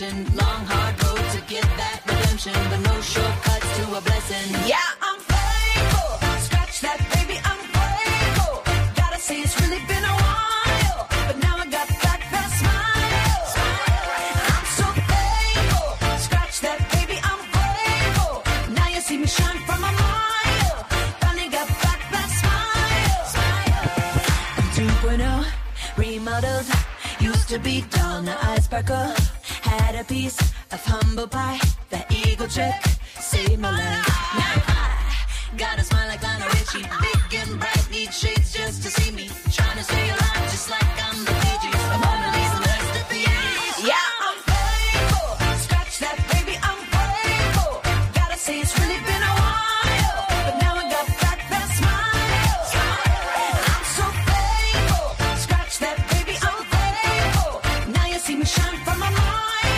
Long, hard road to get that redemption. But no shortcuts to a blessing. Yeah, I'm faithful. Scratch that, baby, I'm grateful. Gotta say, it's really been a while. But now I got back that smile. I'm so thankful. Scratch that, baby, I'm grateful. Now you see me shine from a mile. Finally got back that smile. I'm 2.0, remodeled. To be dull, now I sparkle. Had a piece of humble pie. That eagle trick saved my life. Now I got a smile like Lionel Richie. I